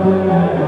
Amen.